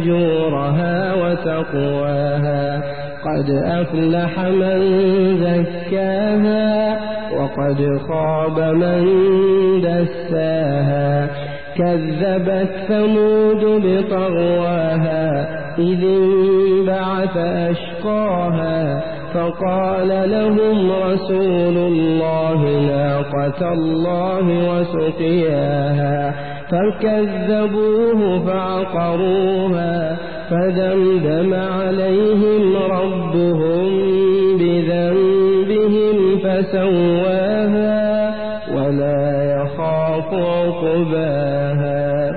فجورها وتقواها. قد أفلح من زكاها وقد خاب من دساها. كذبت ثمود بطغواها إذ انبعث أشقاها فقال لهم رسول الله ناقة الله وسقياها. فكذبوه فعقروها فدمدم عليهم ربهم بذنبهم فسواها ولا يخاف عقباها.